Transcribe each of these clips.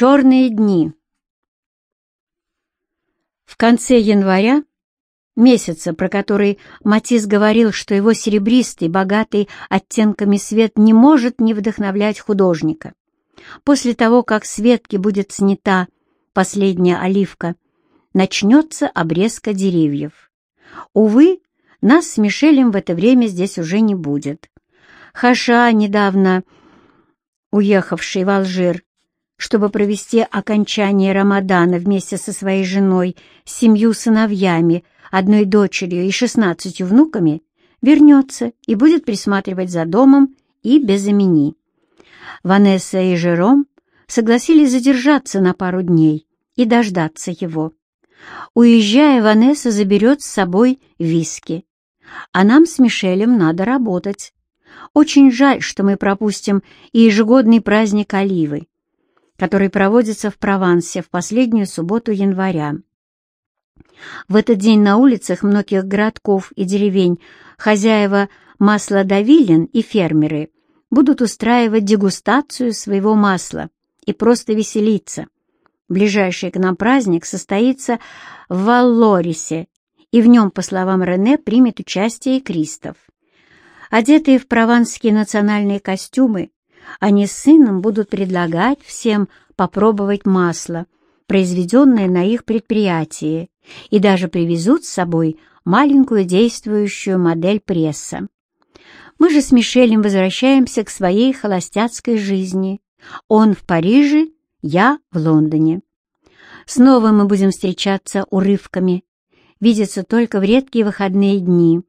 Черные дни. В конце января, месяца, про который Матис говорил, что его серебристый, богатый оттенками свет не может не вдохновлять художника, после того, как с ветки будет снята последняя оливка, начнется обрезка деревьев. Увы, нас с Мишелем в это время здесь уже не будет. Хаша, недавно уехавший в Алжир, чтобы провести окончание Рамадана вместе со своей женой, семью сыновьями, одной дочерью и шестнадцатью внуками, вернется и будет присматривать за домом и без имени. Ванесса и Жером согласились задержаться на пару дней и дождаться его. Уезжая, Ванесса заберет с собой виски. А нам с Мишелем надо работать. Очень жаль, что мы пропустим и ежегодный праздник Оливы, который проводится в Провансе в последнюю субботу января. В этот день на улицах многих городков и деревень хозяева маслодавилин и фермеры будут устраивать дегустацию своего масла и просто веселиться. Ближайший к нам праздник состоится в Валлорисе, и в нем, по словам Рене, примет участие и Кристоф. Одетые в прованские национальные костюмы, они с сыном будут предлагать всем попробовать масло, произведенное на их предприятии, и даже привезут с собой маленькую действующую модель пресса. Мы же с Мишелем возвращаемся к своей холостяцкой жизни. Он в Париже, я в Лондоне. Снова мы будем встречаться урывками, видеться только в редкие выходные дни.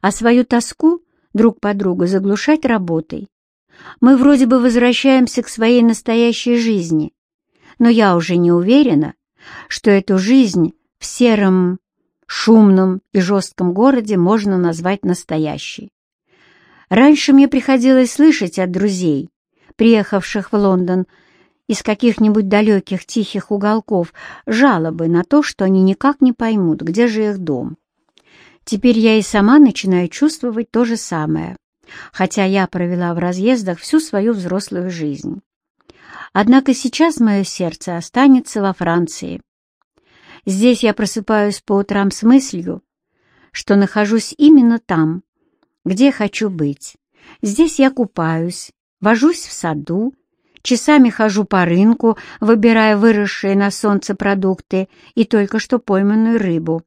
А свою тоску друг по другу заглушать работой. Мы вроде бы возвращаемся к своей настоящей жизни, но я уже не уверена, что эту жизнь в сером, шумном и жестком городе можно назвать настоящей. Раньше мне приходилось слышать от друзей, приехавших в Лондон из каких-нибудь далеких тихих уголков, жалобы на то, что они никак не поймут, где же их дом. Теперь я и сама начинаю чувствовать то же самое, хотя я провела в разъездах всю свою взрослую жизнь. Однако сейчас мое сердце останется во Франции. Здесь я просыпаюсь по утрам с мыслью, что нахожусь именно там, где хочу быть. Здесь я купаюсь, вожусь в саду, часами хожу по рынку, выбирая выросшие на солнце продукты и только что пойманную рыбу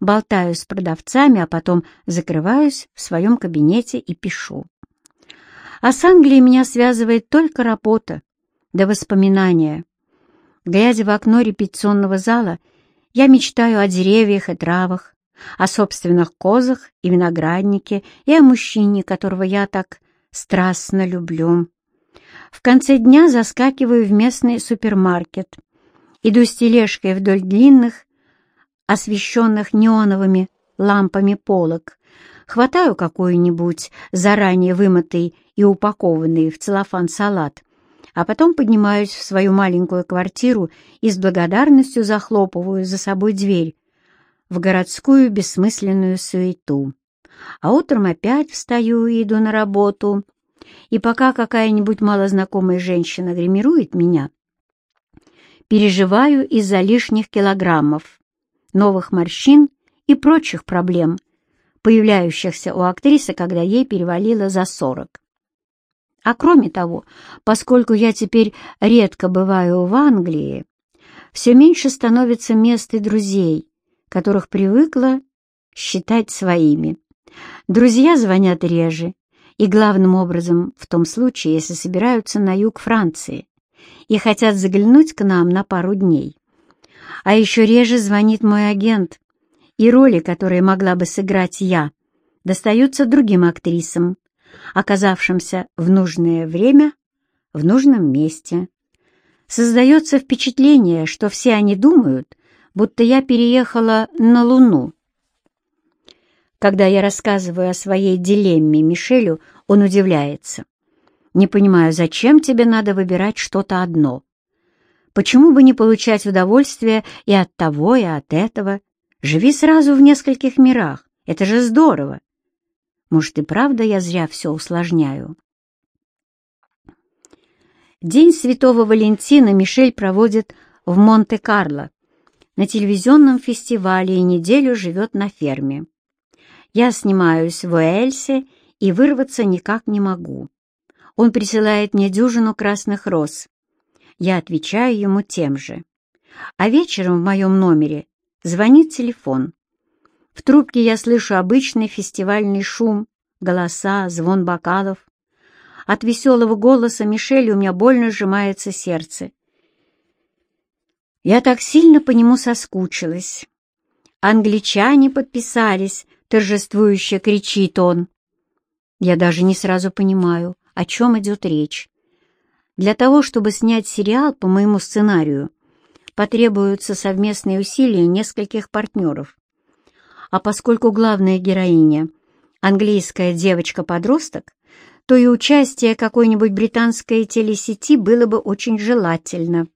болтаю с продавцами, а потом закрываюсь в своем кабинете и пишу. А с Англией меня связывает только работа, да воспоминания. Глядя в окно репетиционного зала, я мечтаю о деревьях и травах, о собственных козах и винограднике и о мужчине, которого я так страстно люблю. В конце дня заскакиваю в местный супермаркет, иду с тележкой вдоль длинных, освещенных неоновыми лампами полок, хватаю какой-нибудь заранее вымытый и упакованный в целлофан салат, а потом поднимаюсь в свою маленькую квартиру и с благодарностью захлопываю за собой дверь в городскую бессмысленную суету. А утром опять встаю и иду на работу, и пока какая-нибудь малознакомая женщина гримирует меня, переживаю из-за лишних килограммов, новых морщин и прочих проблем, появляющихся у актрисы, когда ей перевалило за сорок. А кроме того, поскольку я теперь редко бываю в Англии, все меньше становится мест и друзей, которых привыкла считать своими. Друзья звонят реже, и главным образом в том случае, если собираются на юг Франции и хотят заглянуть к нам на пару дней. А еще реже звонит мой агент, и роли, которые могла бы сыграть я, достаются другим актрисам, оказавшимся в нужное время в нужном месте. Создается впечатление, что все они думают, будто я переехала на Луну. Когда я рассказываю о своей дилемме Мишелю, он удивляется. «Не понимаю, зачем тебе надо выбирать что-то одно? Почему бы не получать удовольствие и от того, и от этого? Живи сразу в нескольких мирах. Это же здорово. Может, и правда я зря все усложняю? День Святого Валентина Мишель проводит в Монте-Карло на телевизионном фестивале и неделю живет на ферме. Я снимаюсь в Уэльсе и вырваться никак не могу. Он присылает мне дюжину красных роз. Я отвечаю ему тем же. А вечером в моем номере звонит телефон. В трубке я слышу обычный фестивальный шум, голоса, звон бокалов. От веселого голоса Мишель у меня больно сжимается сердце. Я так сильно по нему соскучилась. Англичане подписались, торжествующе кричит он. Я даже не сразу понимаю, о чем идет речь. Для того, чтобы снять сериал по моему сценарию, потребуются совместные усилия нескольких партнеров. А поскольку главная героиня — английская девочка-подросток, то и участие какой-нибудь британской телесети было бы очень желательно.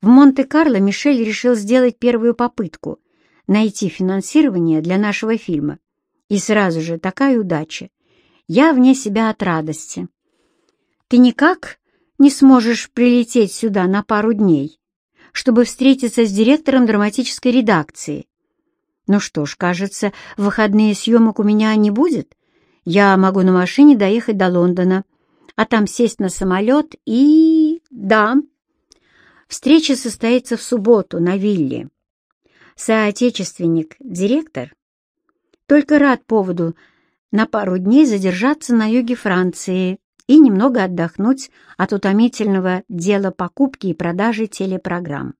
В Монте-Карло Мишель решил сделать первую попытку найти финансирование для нашего фильма. И сразу же такая удача. Я вне себя от радости. Ты никак не сможешь прилететь сюда на пару дней, чтобы встретиться с директором драматической редакции? Ну что ж, кажется, выходные съемок у меня не будет. Я могу на машине доехать до Лондона, а там сесть на самолет и... Да, Встреча состоится в субботу на вилле. Соотечественник, директор, только рад поводу на пару дней задержаться на юге Франции и немного отдохнуть от утомительного дела покупки и продажи телепрограмм.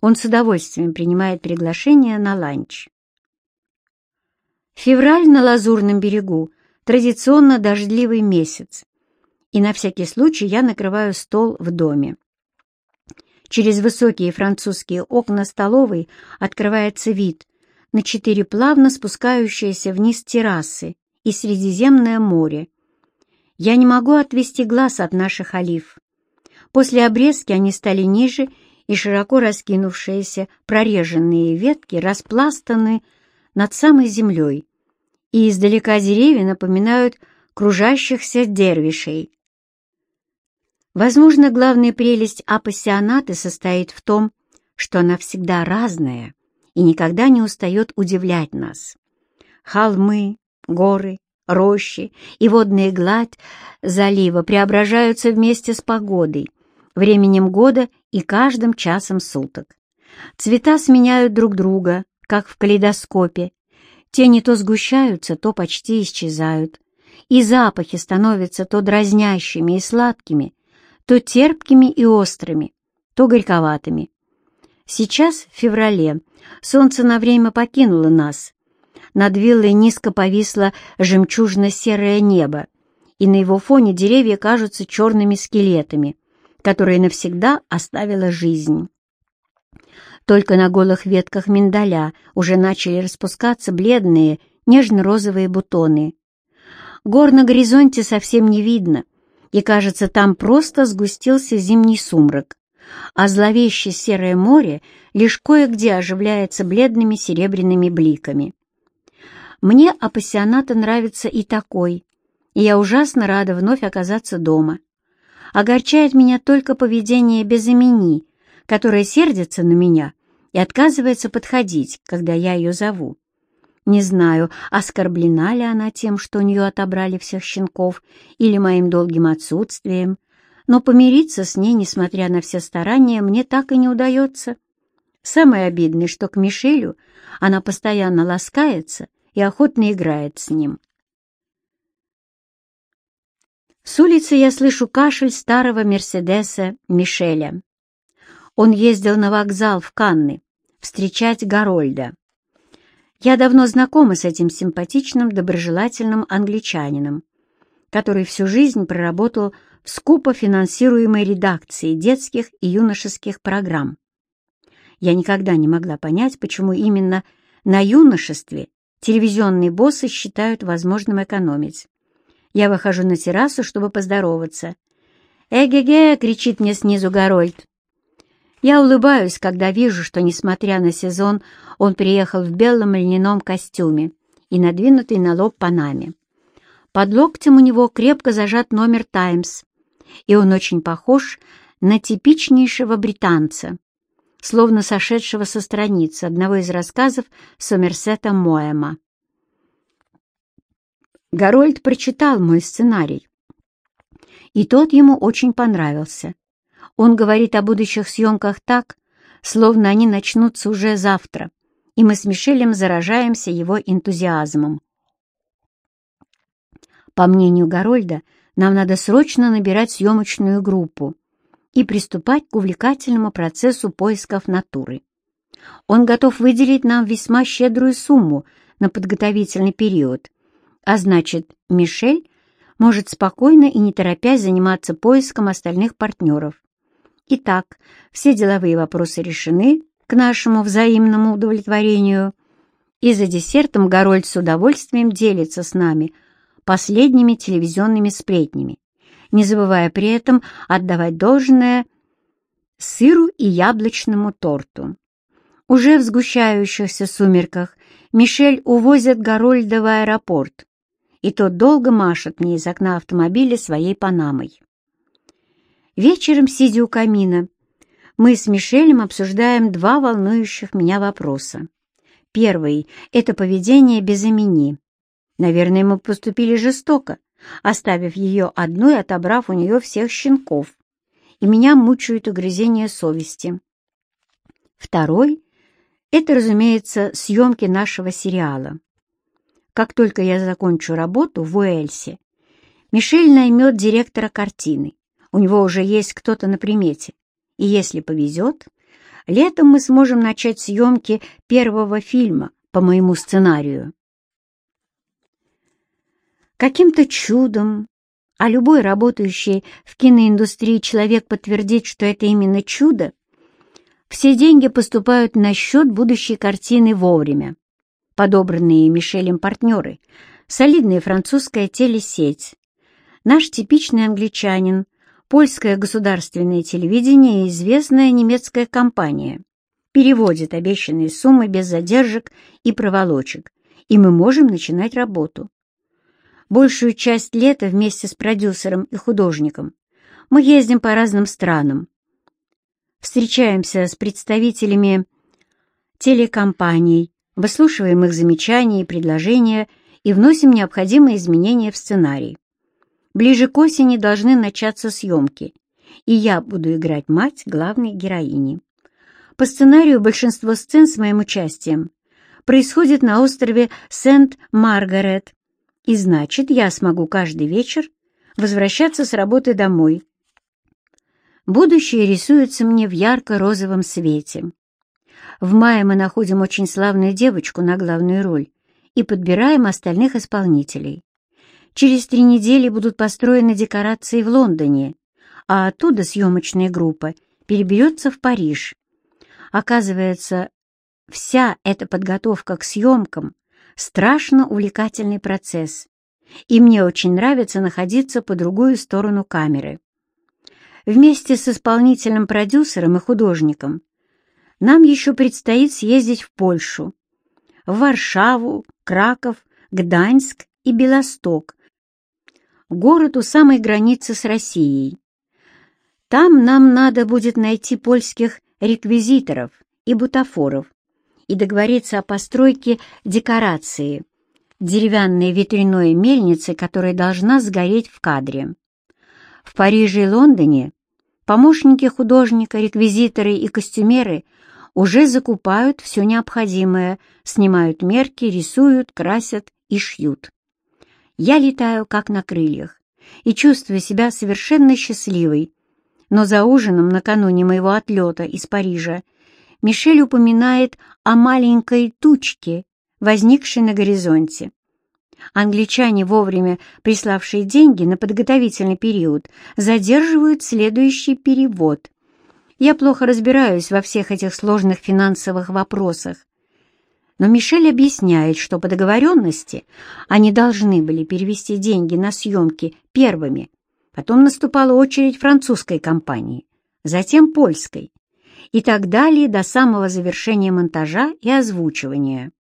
Он с удовольствием принимает приглашение на ланч. Февраль на Лазурном берегу – традиционно дождливый месяц, и на всякий случай я накрываю стол в доме. Через высокие французские окна столовой открывается вид на четыре плавно спускающиеся вниз террасы и Средиземное море. Я не могу отвести глаз от наших олив. После обрезки они стали ниже, и широко раскинувшиеся прореженные ветки распластаны над самой землей, и издалека деревья напоминают кружащихся дервишей. Возможно, главная прелесть апассионаты состоит в том, что она всегда разная и никогда не устает удивлять нас. Холмы, горы, рощи и водная гладь залива преображаются вместе с погодой, временем года и каждым часом суток. Цвета сменяют друг друга, как в калейдоскопе. Тени то сгущаются, то почти исчезают, и запахи становятся то дразнящими и сладкими, то терпкими и острыми, то горьковатыми. Сейчас, в феврале, солнце на время покинуло нас. Над виллой низко повисло жемчужно-серое небо, и на его фоне деревья кажутся черными скелетами, которые навсегда оставила жизнь. Только на голых ветках миндаля уже начали распускаться бледные, нежно-розовые бутоны. Гор на горизонте совсем не видно — и, кажется, там просто сгустился зимний сумрак, а зловещее серое море лишь кое-где оживляется бледными серебряными бликами. Мне апассионата нравится и такой, и я ужасно рада вновь оказаться дома. Огорчает меня только поведение без имени, которое сердится на меня и отказывается подходить, когда я ее зову. Не знаю, оскорблена ли она тем, что у нее отобрали всех щенков, или моим долгим отсутствием, но помириться с ней, несмотря на все старания, мне так и не удается. Самое обидное, что к Мишелю она постоянно ласкается и охотно играет с ним. С улицы я слышу кашель старого Мерседеса Мишеля. Он ездил на вокзал в Канны встречать Гарольда. Я давно знакома с этим симпатичным, доброжелательным англичанином, который всю жизнь проработал в скупо финансируемой редакции детских и юношеских программ. Я никогда не могла понять, почему именно на юношестве телевизионные боссы считают возможным экономить. Я выхожу на террасу, чтобы поздороваться. «Эге-ге!» — кричит мне снизу Гарольд. Я улыбаюсь, когда вижу, что, несмотря на сезон, он приехал в белом льняном костюме и надвинутый на лоб панаме. Под локтем у него крепко зажат номер «Таймс», и он очень похож на типичнейшего британца, словно сошедшего со страницы одного из рассказов Сомерсета Моэма. Гарольд прочитал мой сценарий, и тот ему очень понравился. Он говорит о будущих съемках так, словно они начнутся уже завтра, и мы с Мишелем заражаемся его энтузиазмом. По мнению Гарольда, нам надо срочно набирать съемочную группу и приступать к увлекательному процессу поисков натуры. Он готов выделить нам весьма щедрую сумму на подготовительный период, а значит, Мишель может спокойно и не торопясь заниматься поиском остальных партнеров. Итак, все деловые вопросы решены к нашему взаимному удовлетворению, и за десертом Горольд с удовольствием делится с нами последними телевизионными сплетнями, не забывая при этом отдавать должное сыру и яблочному торту. Уже в сгущающихся сумерках Мишель увозит Горольда в аэропорт, и тот долго машет мне из окна автомобиля своей панамой. Вечером, сидя у камина, мы с Мишелем обсуждаем два волнующих меня вопроса. Первый — это поведение без имени. Наверное, мы поступили жестоко, оставив ее одну и отобрав у нее всех щенков. И меня мучают угрызения совести. Второй — это, разумеется, съемки нашего сериала. Как только я закончу работу в Уэльсе, Мишель наймет директора картины. У него уже есть кто-то на примете. И если повезет, летом мы сможем начать съемки первого фильма по моему сценарию. Каким-то чудом, а любой работающий в киноиндустрии человек подтвердит, что это именно чудо, все деньги поступают на счет будущей картины вовремя. Подобранные Мишелем партнеры, солидная французская телесеть, наш типичный англичанин, польское государственное телевидение и известная немецкая компания. Переводят обещанные суммы без задержек и проволочек, и мы можем начинать работу. Большую часть лета вместе с продюсером и художником мы ездим по разным странам, встречаемся с представителями телекомпаний, выслушиваем их замечания и предложения и вносим необходимые изменения в сценарий. Ближе к осени должны начаться съемки, и я буду играть мать главной героини. По сценарию большинство сцен с моим участием происходит на острове Сент-Маргарет, и значит, я смогу каждый вечер возвращаться с работы домой. Будущее рисуется мне в ярко-розовом свете. В мае мы находим очень славную девочку на главную роль и подбираем остальных исполнителей. Через три недели будут построены декорации в Лондоне, а оттуда съемочная группа переберется в Париж. Оказывается, вся эта подготовка к съемкам — страшно увлекательный процесс, и мне очень нравится находиться по другую сторону камеры. Вместе с исполнительным продюсером и художником нам еще предстоит съездить в Польшу, в Варшаву, Краков, Гданьск и Белосток, город у самой границы с Россией. Там нам надо будет найти польских реквизиторов и бутафоров и договориться о постройке декорации, деревянной ветряной мельницы, которая должна сгореть в кадре. В Париже и Лондоне помощники художника, реквизиторы и костюмеры – уже закупают все необходимое, снимают мерки, рисуют, красят и шьют. Я летаю как на крыльях и чувствую себя совершенно счастливой. Но за ужином накануне моего отлета из Парижа Мишель упоминает о маленькой тучке, возникшей на горизонте. Англичане, вовремя приславшие деньги на подготовительный период, задерживают следующий перевод. Я плохо разбираюсь во всех этих сложных финансовых вопросах. Но Мишель объясняет, что по договоренности они должны были перевести деньги на съемки первыми. Потом наступала очередь французской компании, затем польской и так далее до самого завершения монтажа и озвучивания.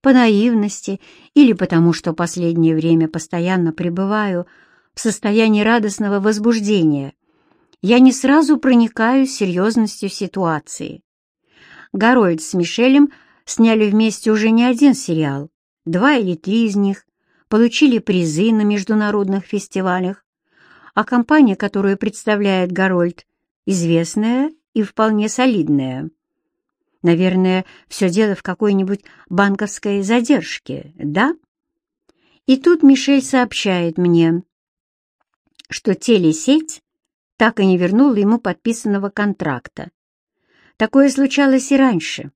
По наивности или потому, что последнее время постоянно пребываю в состоянии радостного возбуждения, я не сразу проникаю серьезностью ситуации. Гарольд с Мишелем сняли вместе уже не один сериал, два или три из них получили призы на международных фестивалях, а компания, которую представляет Гарольд, известная и вполне солидная. Наверное, все дело в какой-нибудь банковской задержке, да? И тут Мишель сообщает мне, что телесеть так и не вернула ему подписанного контракта. Такое случалось и раньше.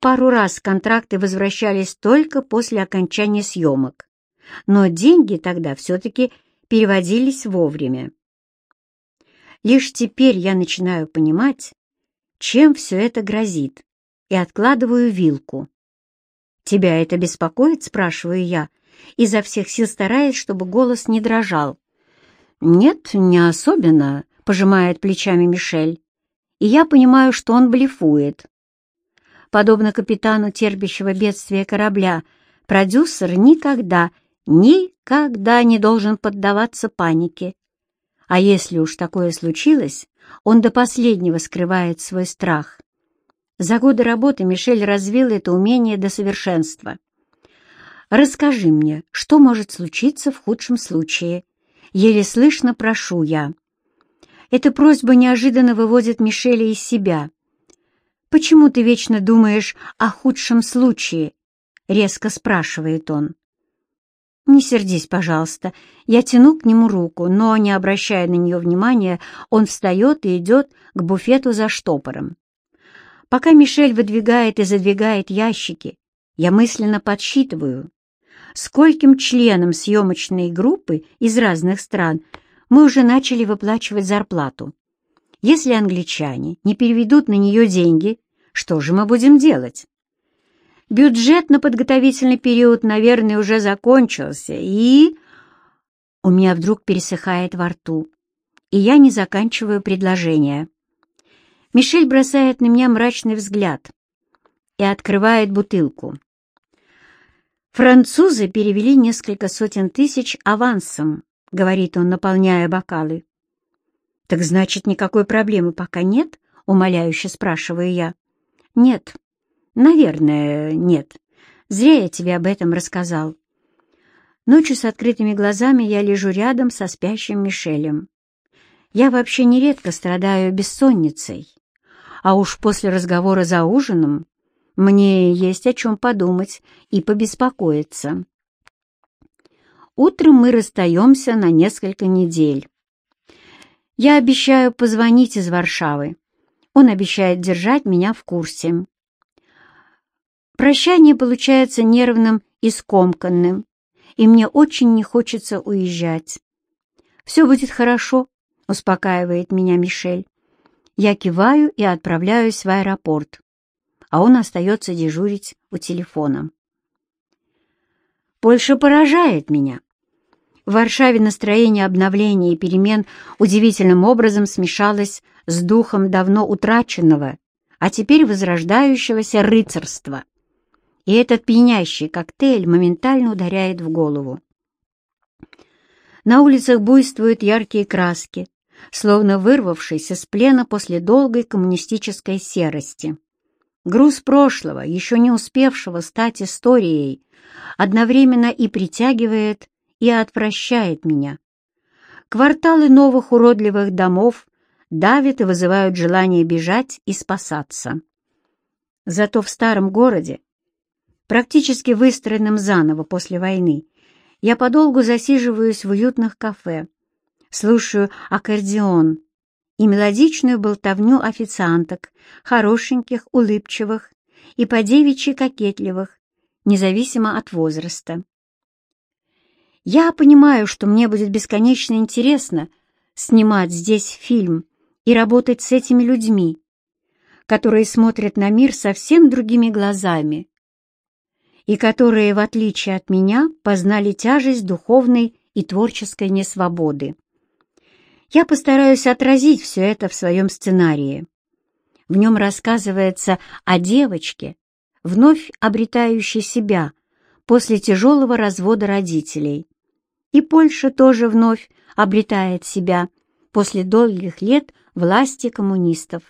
Пару раз контракты возвращались только после окончания съемок, но деньги тогда все-таки переводились вовремя. Лишь теперь я начинаю понимать, чем все это грозит, и откладываю вилку. «Тебя это беспокоит?» — спрашиваю я, изо всех сил стараясь, чтобы голос не дрожал. «Нет, не особенно», — пожимает плечами Мишель. И я понимаю, что он блефует. Подобно капитану терпящего бедствия корабля, продюсер никогда, никогда не должен поддаваться панике. А если уж такое случилось, он до последнего скрывает свой страх. За годы работы Мишель развил это умение до совершенства. «Расскажи мне, что может случиться в худшем случае?» Еле слышно прошу я. Эта просьба неожиданно выводит Мишеля из себя. «Почему ты вечно думаешь о худшем случае?» — резко спрашивает он. «Не сердись, пожалуйста». Я тяну к нему руку, но, не обращая на нее внимания, он встает и идет к буфету за штопором. Пока Мишель выдвигает и задвигает ящики, я мысленно подсчитываю, скольким членам съемочной группы из разных стран мы уже начали выплачивать зарплату. Если англичане не переведут на нее деньги, что же мы будем делать? Бюджет на подготовительный период, наверное, уже закончился, и... У меня вдруг пересыхает во рту, и я не заканчиваю предложение. Мишель бросает на меня мрачный взгляд и открывает бутылку. «Французы перевели несколько сотен тысяч авансом», — говорит он, наполняя бокалы. «Так значит, никакой проблемы пока нет?» — умоляюще спрашиваю я. «Нет. Наверное, нет. Зря я тебе об этом рассказал». Ночью с открытыми глазами я лежу рядом со спящим Мишелем. Я вообще нередко страдаю бессонницей, а уж после разговора за ужином мне есть о чем подумать и побеспокоиться. Утром мы расстаемся на несколько недель. Я обещаю позвонить из Варшавы. Он обещает держать меня в курсе. Прощание получается нервным и скомканным, и мне очень не хочется уезжать. «Все будет хорошо», — успокаивает меня Мишель. Я киваю и отправляюсь в аэропорт а он остается дежурить у телефона. Польша поражает меня. В Варшаве настроение обновления и перемен удивительным образом смешалось с духом давно утраченного, а теперь возрождающегося рыцарства. И этот пьянящий коктейль моментально ударяет в голову. На улицах буйствуют яркие краски, словно вырвавшиеся с плена после долгой коммунистической серости. Груз прошлого, еще не успевшего стать историей, одновременно и притягивает, и отвращает меня. Кварталы новых уродливых домов давят и вызывают желание бежать и спасаться. Зато в старом городе, практически выстроенном заново после войны, я подолгу засиживаюсь в уютных кафе, слушаю аккордеон, и мелодичную болтовню официанток, хорошеньких, улыбчивых и по-девичьи кокетливых, независимо от возраста. Я понимаю, что мне будет бесконечно интересно снимать здесь фильм и работать с этими людьми, которые смотрят на мир совсем другими глазами и которые, в отличие от меня, познали тяжесть духовной и творческой несвободы. Я постараюсь отразить все это в своем сценарии. В нем рассказывается о девочке, вновь обретающей себя после тяжелого развода родителей. И Польша тоже вновь обретает себя после долгих лет власти коммунистов.